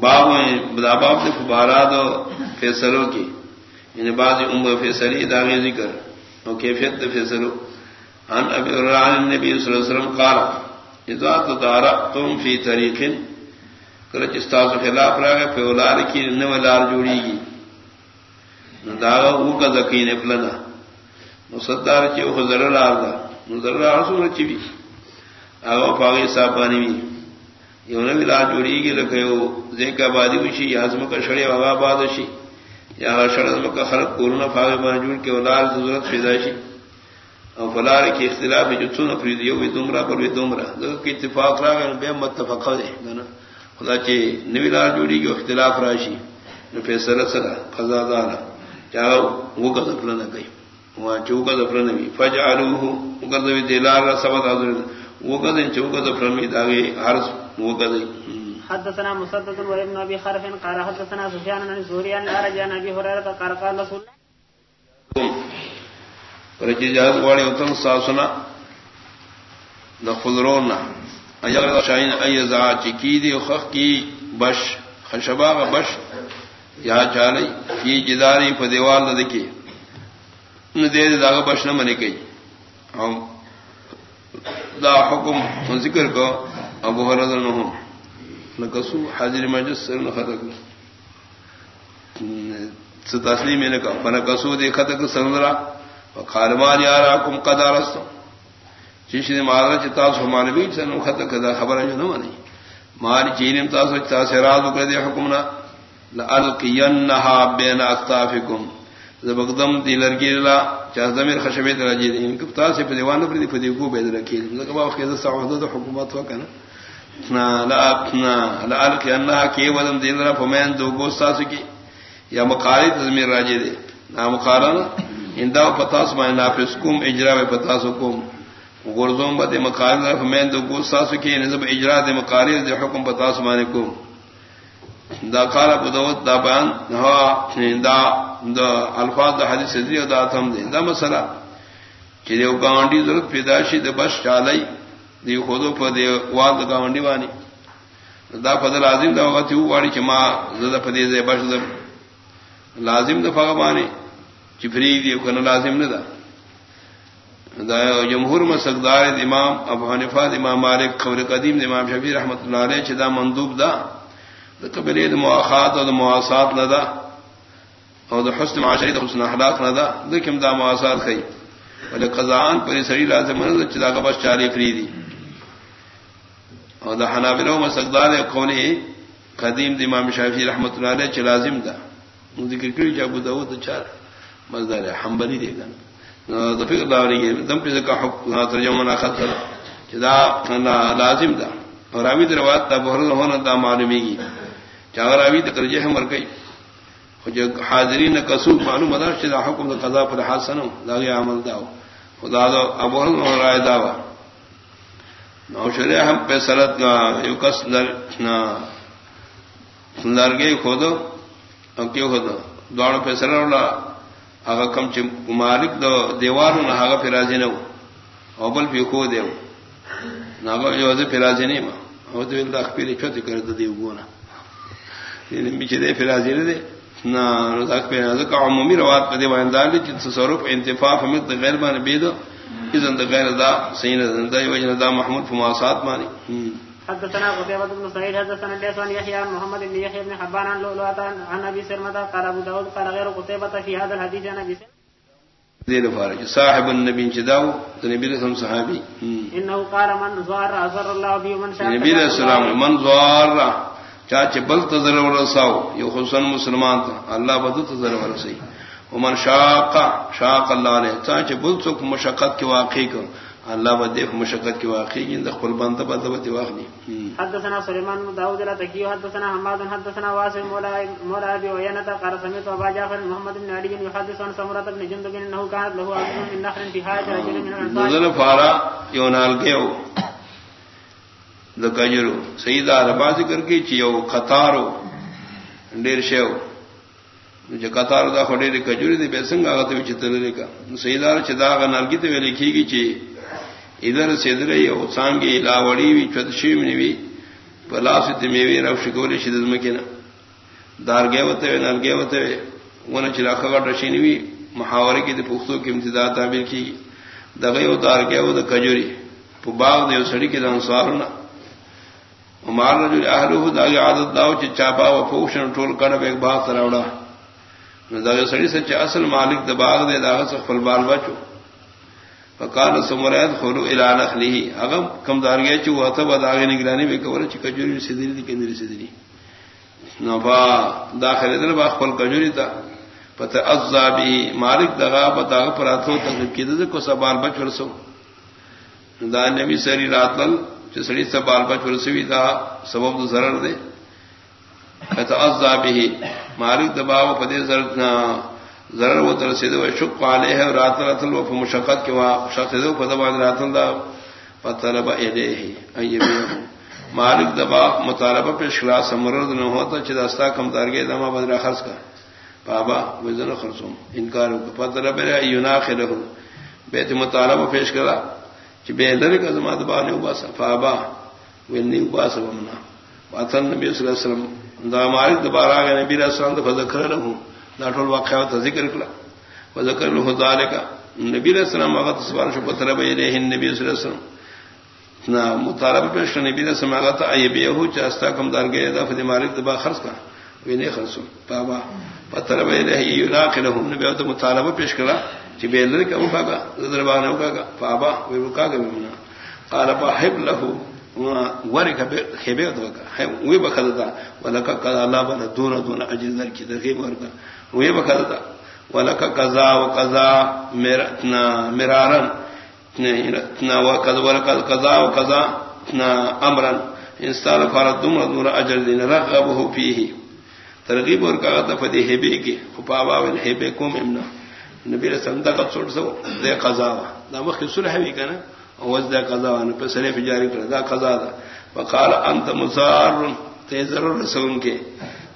باب بدا باب سے فبارات فیصلوں کی۔ یعنی بعض عمر فیصلی داغی ذکر۔ اور کیفیت فیصلوں۔ عن ابی الرحمن نبی صلی اللہ علیہ وسلم قال، اذا تدارتم فی طریق کرچ استاذ خلاف رہا ہے اولاد کی نولار جوڑی گی داغا او کا ذکین فلنا مصدار چی او ضرر آردا ضرر آرسو رچی بھی۔ آگا پاگی صاحبانی بھی۔ یو نوی لا جوڑی گی لکھے زیکا بادی وشی یا ازم کا شڑی وغا باد شی، یا شڑ ازم کا خلق کورونا فاغ بان جوڑ کے ولار ضرورت فیدا شی۔ او فلار کی اختلاف جو چون فرید یو وی دومرا پر وی دومرا کی اتفاق را گن بے متفق دے گنا خدا چی نوی لا جوڑی گی، اختلاف راشی نو فیصلہ سرا قضا دارا۔ چاہا وہ کا دفلہ نہ گئی۔ وہاں چوکا دفلہ نہ بھی فجعلوہ، وہ کا دفلہ دلار سبت آدھر وہ کا دن چوکا دفلہ نہ بھی ہر حدثنا مسدد وابن ابي خرف قال حدثنا سفيان بن سوري عن رجاء ابي هريره قال قال رسول رجاء واڑی اتم ساسنا دخلرونا اجر شاین ایزا چکی دی خخ کی بش خشبا بش یا چالی کی جداری په دیوال نه دکی۔ نو دې دا بش نه منی هم دا حکم ذکر کو۔ ابو حرد نہم نکسو حاضر مجلس سر نخطک ستاسلی میں نے کہا فنکسو دے خطک سرندرا وقالمان یاراکم قدارستو چیشی دے مارا چی ہمارے بیچ سنو خطک دا خبر جو نمانی ماری چینیم تاسو چی تاس ارادو کردے حکمنا۔ لألقینہا بین اکتافکم زبقدم دی لرگی اللہ چاہ زمیر خشبیت راجی دی یعنی ان کفتا سے پدیوان پردی پدیو بید رکھی لکہ باو خیزا سعودو دا حکومت وکنا لالک انہا کی ودم دین را فمین دو گوستا سکی. یا مقاری تزمیر راجی دے. نا مقارن اندا پتاس ما نافسکم اجرا و پتاسکم غرزوم بد مقاری را فمین دو گوستا سکی یعنی نظم اجرا دے مقاری دے حکم پتاس مانکم دا قال ابو داود دا بیان ہوا دا دا الفاظ دا حدیث دی دا تم دے. دا مسئلہ کہ دیو گاونڈی ضرورت پیدا شي د بس چالای دی خودو په دی وال د گاونډي وانی دا په لازم دا وخت یو واړي چې ما زده په دې ځای بس لازم د فغبانی چې فری دی کنه لازم نه ده. دا جمهور مسقدار امام ابو حنیفه امام مالک خبر قدیم امام شفیع رحمت الله علیه چې دا مندوب ده. د قبلې د مواخات او د مواسات نه ده. او د حسن معاشري، د حسن اخلاق نه ده. د کوم دا مواسات کوي ولې قضاان پر سړي لازم نه چې دا بس چاري فری دي اور دا حنابلو مسقدار قولی قدیم د امام شافعی رحمت اللہ علیہ چ لازم دا. ذکر کری چې ابو داود چار مزدار حنبلی دی گن نو د فقہ داوری دم په ځکه حکم ترجمه نه خطر چې دا لازم دا. اور راوی د روایت دا بهر نه دا معلومیږي چې راوی د ترجمه مر کوي خو حاضرین کسو معلومه ده چې دا حکم د قضا پر حسنو دا عمل دا خدا دا ابو هرره رائے دا نو شرے ہم پہ سرت کا یوکس لرگے کھودو؟ کیوں کھودو؟ دوڑ پہ سرا اگر کم چ مالک دو دیواروں نہ آگا پھر راضی نہ ہو بل بھی کھو دے نہ جو پھر راضی نہیں ماں وہ تو بل داخ پھر چوتی کر دو دیو گونا۔ یعنی پیچھے دے پھر راضی نہ دے نہ عمومی روات پہ دیوان دار سوروپ انتفاف ہمیں غیر بان بے دو اذن دا غیر دا سین دا وجہ دا محمود فماسات مانی حدثنا قتيبة بن سعيد حدثنا عن يحيى محمد بن يحيى بن حبان عن لؤلؤة عن سرمة قال داود قال غير قتيبة في هذا الحديث عن ابي دیر فارج. صاحب النبی چداو نبی رسم صحابی. انه قال من زار ازر الله به من شاء. نبی علیہ السلام من زار چاچ بل تزر ورساو. یو حسن مسلمان تھا اللہ بدو تزر ورسی. ومن شاق شاق اللہ نے چاچ بل سک مشقت کی واقعی کو. اللہ بدے مشقت کی واقعی جن خپل بنده بنده بده واخنی حدثنا سليمان بن داود لا تكي حدثنا حماد حدثنا واسع مولا مولا ابي وينتا قال سمعت ابا جعفر محمد بن علي يحدث عن سمره بن جندب انه كانت له اخ من نخل في حاجه رجل من الانصار. نزل فارا يونال گيو دکجرو سیدہ ربا ذکر کی چیو قطارو. ډیر شیو. جو قطار دا خوڑی خډې د کجوري د بیسنګ هغه ته چتلې کا سیدار چې دا غنالګي ته ویل کیږي چې ادھر سیدره یو څنګه لا وړي وی چت شي منی وی بلا سے میوی رف شکولی شدت مکینا دار گئے ہوتے ہوئے نل گئے ہوتے ہوئے چلا خبر رشینی ہوئی محاورے کی پختوں کی امتداد تعبیر کی گی دگئی وہ دار گئے وہ کجوری پو باغ دے سڑی کے دان سوار ہونا رجل اہلو دا عادت داو چ چاپا و پوشن ٹول کڑ ایک باغ تراوڑا دا سڑی سے اصل مالک د باغ دے دا سفل بال بچو. فقال سمراد خلو الى نخله. اغم کم دار گئے چ وہ تب داغ نگرانی میں کور چ کجوری سیدری دی کندری سیدری نفا داخل دل با خپل کجوری تا پتہ عذابی مالک دغا پتا پراتو تک کید کو سبال بچ ورسو دا نبی سری راتل چ سڑی سبال بچ ورسوی دا سبب ضرر دے پتہ عذابی مالک دباو پدے ضرر ضرر وہ ترسید و شک پالے ہے رات راتل و مشقت کے وہاں شخص دو پدبا راتل دا پتلب الیہ مالک دبا مطالبہ پیش خلا سمرد نہ ہوتا چداستا کم تار دما بدرا خرچ کا بابا وزن خرچوں انکار پتلب یونا خل بیت مطالبہ پیش کرا کہ بے در کا زما دبا نے اباسا فابا ونی اباسا بمنا واتن نبی صلی اللہ علیہ وسلم، دا مالک دوبارہ گئے نبی علیہ السلام تو فذکر لہو دا ناٹول واقعات ذکر کلا۔ وذکر له ذالک۔ نبی علیہ السلام هغه سبحان شو پتر به نبی صلی الله علیه وسلم نا مطالبه پیش نبی علیہ السلام هغه ته چاستا کم دار گئے، دا فدی مالک دبا خرچ کا وینه خرچ بابا پتر به له یلاقله نبی ته مطالبه پیش کړه چې به لری کوم کاګه دربانه وکاګه بابا، وی وکاګه منا۔ قال بحب له ورکه به خبه دوکا وی بخدا ولک قال الله بل دون دون اجر در کی در ورکا وی بخدا ولک قضا و قضا مرتنا مرارن. نا و قضا ولک قضا و قضا نا امرن. انسان فرض دم دون اجر دین رغبه فيه ترغیب اور کا تفدی ہبے کی خپاوا ول ہبے کوم امنا. نبی رسول اللہ کا چھوڑ سو دے قضا دا مخ صلح وی کنا وزدا قضا ان پہ سرے جاری کر دا قضا دا۔ وقال انت مزار، تے ضرور رسول کے۔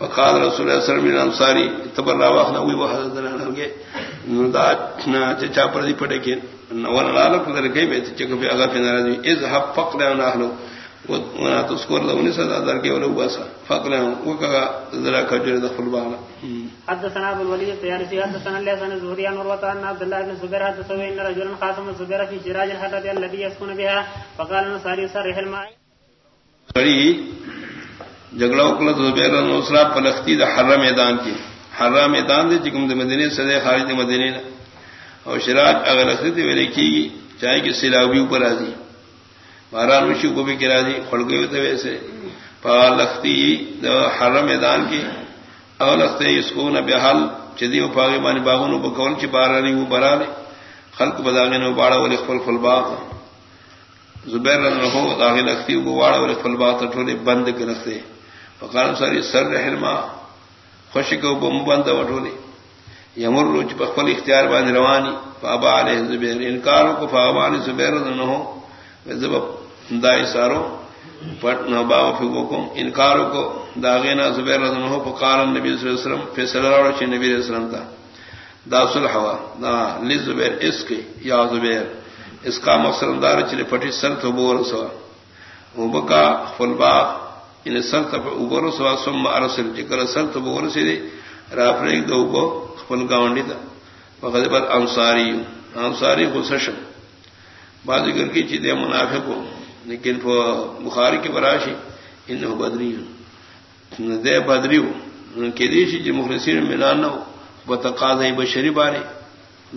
وقال رسول اللہ صلی اللہ علیہ وسلم انصاری، تبر لا واخنا، وی وحد دلان گے ندا نہ چچا پر دی پڑے کے۔ نور لال کو در کے بیت چک بھی اگا پھر ناراضی اذهب فقر انا اهل ونا تذكر لو نسا در کے ولو واسا فقر وہ کہا ذرا کجر دخل بالا حدثنا ابو الوليد الطيالسي حدثنا لسان الزهري عن عروة أن عبد الله بن زبير حدثه إن رجلا خاصم الزبير في شراج الحدث الذي يسكن بها فقال نصاري صرح الماء سڑی جگڑا زبیر پلختی دا میدان کی۔ حرہ میدان دے چکم دے مدینے خارج مدینے اور شراج اگر ویلے کی چاہے کہ سیلابی اوپر آزی۔ باران وشی کو بھی کرا دی کھڑ گئے ہوتے ویسے پا لختی جی، دا میدان کی۔ اگر لختے جی، اس کو نہ بحال چدی و پاگی مانی باغوں باغونو بکول چی بارانی و برانے خلق بداغین و باڑا ولی خفل خفل باغ۔ زبیر رضی اللہ عنہ داخل لختی و باڑا ولی خفل باغ تا ٹھولے بند کے لختے فقال ساری سر رحلما خوشی کو بم بند و ٹھولے۔ یمر روچ پخفل اختیار بان روانی۔ فابا علیہ زبیر، انکارو کو فابا علیہ زبیر رضی اللہ عنہ۔ زبب دائی سارو پٹنا با فکم انکارو کو داغینا زبیر رضی اللہ عنہ فقال نبی صلی اللہ علیہ وسلم فیصلہ راڑا چی نبی علیہ السلام تا۔ دا صلح ہوا دا لی زبیر، اس کے یا زبیر۔ اس کا مقصد دار چلے پٹی سر تو بور سوا۔ وہ بکا خلبا ان یعنی سر تو اوبر سوا، سم ارسل چکر سر تو بور سے دے رافر دو کو خپل گاونڈی تھا وقت پر انصاری انصاری خصشم بازی کر کی چیزیں منافع کو لیکن وہ بخاری کی براشی ان بدری دے بدری ہو۔ کہ دیشی جی مخلصین ملان نہ ہو۔ بتقاض بشری بارے۔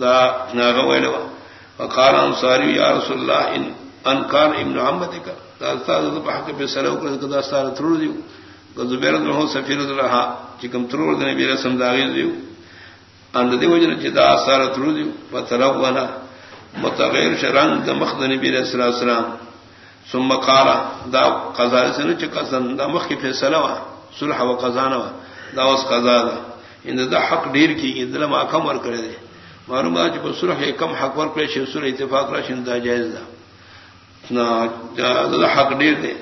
دا ناغویل وقال انصاری، یا رسول اللہ، ان انکار ابن محمد کا دا استاد بحق پہ سلو کر دا استاد ترور دیو۔ دا زبیر نہ سفیر رہا چکم ترور دے نبی رسم داغی دیو۔ ان دی وجن چ دا استاد ترور دیو۔ فتلونا متغیر شران دا مخد نبی رسول اللہ السلام ثم قال، دا قضا سن چ قسم دا مخ کی فیصلہ وا صلح و قضا نہ دا اس قضا دا ان یعنی دا حق ډیر کی یعنی دل ما کم ور کړی دی معلومات چې په صلح کم حق ور کړی شي، صلح اتفاق را شین دا جائز ده. نا، دا حق ډیر دی.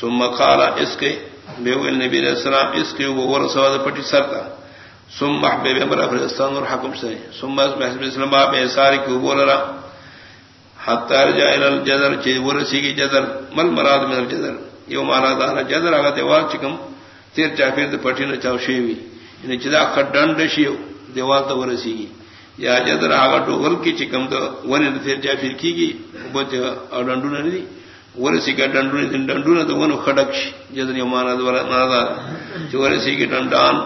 ثم قال، اس کے بے ول نبی علیہ السلام، اس کے وہ ور سوا پٹی سر کا ثم محبب امر افغانستان اور حکم سے ثم اس محبب اسلام، باب احسار کی وہ بول رہا حتی رجع الى الجذر چه ورسی کی جذر مل مراد من الجذر؟ یو مانا دارا جدر آگا دیوار چکم، تیر چاپیر دے پٹی نہ چاو شیوی. یعنی چدا کھڈن شیو دیوار تو ورسی گی یا جدر آگا ڈوگل کی چکم تو ونی تیر چاپیر کی گی بچ اور ڈنڈو نہ دی ورسی کا ڈنڈو نے ڈنڈو نہ تو ونو کھڈک جدر یو مانا دارا مانا دارا چ ورسی کی ڈنڈان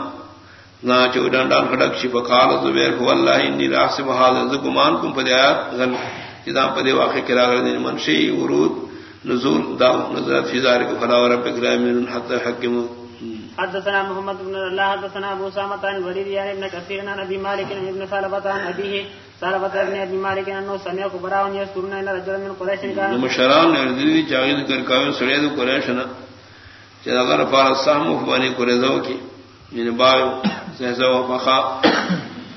نہ چو ڈنڈان کھڈک شی فقال زبیر هو الله انی راسب هذا زکمان کم پدیات غن جدا پدی واقع کرا گردین منشی ورود نزول دا نزلت في ذلك فلا ربك لا يؤمنون حتى يحكموا حدثنا محمد بن الله حدثنا ابو سامة عن الوليد يعني ابن كثير عن ابي مالك ابن سالبة عن ابيه سالبة ابن ابي مالك انه سمع كبراء يذكرون ان رجلا من قريش كان مشران ذکر کاوی سڑے تو قریش نہ چلا اگر فار سامو بنی قریزو کی یعنی باو سہزو فخا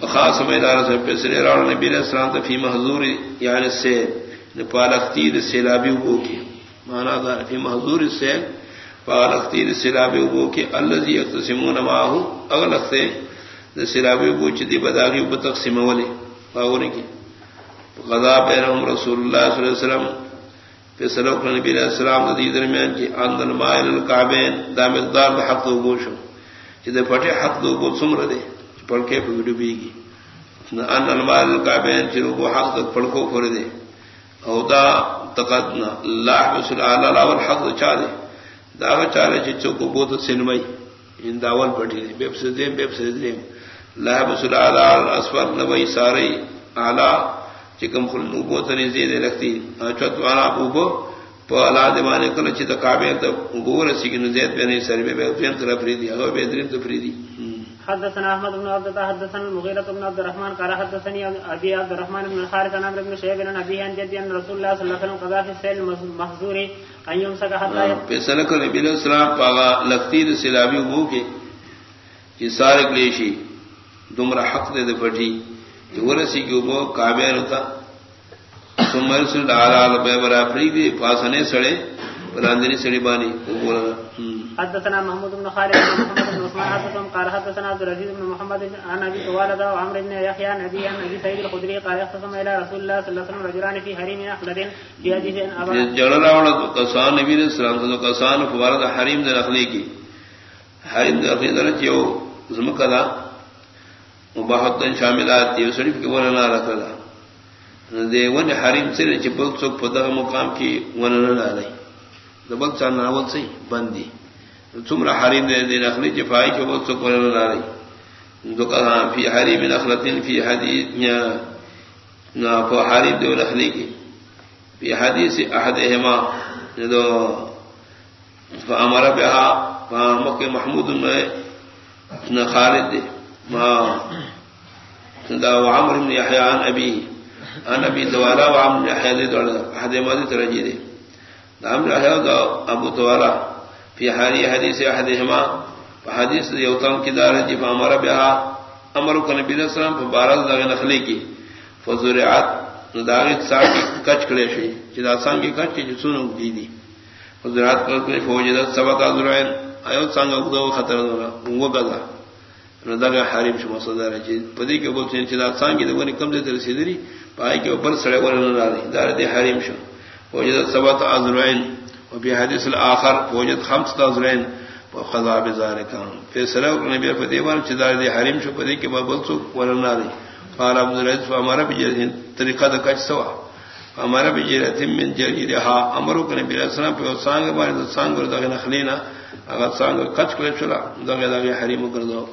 خاص میدان سے پسرے راڑ نبی علیہ السلام فی محظور یعنی سے پالختی سیلابی کو کی مانا دا فی محضور سے پالختی سیلابی ابو کے۔ اللہ جی اختصمون ماہو اغلقتے سیلابی ابو چدی بداغی ابو تقسیم والے باغونے کی۔ غذا بینہم رسول اللہ صلی اللہ علیہ وسلم پہ سلوک نبی علیہ السلام دی درمیان کی اندن مائل القعبین دا مقدار دا حق دو گوشو چدی پھٹے حق دو گو سمر دے۔ پڑکے پہ ویڈیو بیگی ان المائل القعبین چلو کو حق دو پڑکو کھر دے۔ او دا تقدنا اللہ بسل آلہ لاول حق چا دے۔ دا چالے چچو کو بوت سنمئی ان داول پٹی دے۔ بیب سے دیم بیب سے دیم اللہ بسل آلہ اسفر نبئی ساری آلہ۔ چکم خل نبوت نزی دے رکھتی۔ چوت وانا بوبو پا اللہ دیوانے کل چی تقابیر تا گور سکی نزید بینی سر بے بے دیم ترفریدی اگو بے درین تو تفریدی حدثنا احمد بن عبد الله حدثنا المغيرة بن عبد الرحمن قال حدثني ابي عبد الرحمن بن الحارث عن عمرو بن شيبه بن ابي عن جدي ان رسول الله صلى الله عليه وسلم قضى في السيل المحظور ان يمسك حتى فسلك النبي عليه وسلم پاغا لقتی سلابی ہو کے کہ سارے کلیشی دمرا حق دے دے پٹی جو ورسی کی وہ کعبہ ہوتا۔ ثم رسول اللہ علیہ برا فریدی پاسنے سڑے براندنی سڑی بانی وہ بولا حدثنا محمود بن خالد بن محمد بن عثمان حدثهم قال حدثنا عبد العزيز بن محمد عن ابي طوالد وعمر بن يحيى عن ابي عن ابي سعيد الخدري قال اختصم الى رسول الله صلى الله عليه وسلم رجلان في حريم اخلد في حديث ان ابا جلال اولاد قصان نبی علیہ السلام تو قصان فوارد حریم در اخلی کی۔ حریم در اخلی در چیو زمکدا مباحت شاملات یہ شریف کے ورنہ نہ رکھلا دے ون حریم سے چپل سو پدا مقام کی ورنہ نہ رہی۔ دبل چان ناول سے بندی۔ تمرا حریم دے دین اخلی جفائی کے بہت سکھ لا رہی تو کہا فی حریم نخلتن فی حدیث نہ حریم دے نخلی کی فی حدیث احد احما جو ہمارا بہا مکہ محمود میں نہ خالد دے دا وعمر بن يحيى عن ابي عن ابي دوالا وعمر بن يحيى دے دوڑا احد ماضی ترجی دے دا عمر يحيى دا ابو دوالا فی حالی حدیث احدہما حدیث یوتم کی دار جی فامر بها امر کو نبی علیہ السلام فبارز دغه نخلی کی۔ فزرعات داغت سا کی کچ کڑے شی جدا سان کی کچ کی سنو دی دی۔ فزرعات پر کوئی فوجدت سبت ازرائن ایو سانگ او خطر نہ وہ گدا نو دغه حریم شو مصدر جی۔ پدی کے بولتے ہیں جدا سان کی دونی کم دے رسیدری پای کے اوپر سڑے ورن نہ رہی دار دی حریم شو۔ فوجدت سبت ازرائن وفي حديث الآخر وجد خمس تازرين وخذا بذلك في سلام النبي چدار دي حريم شو پدي کے بابل سو ورنا دي قال عبد العزيز فامر بجرين طريقه د کچ سوا. امر بجرت من جريرها امر کو نبی علیہ السلام په سانگ باندې سانگ ور دغه نخلینا هغه سانگ کچ کړی چلا دغه دغه حریم کړو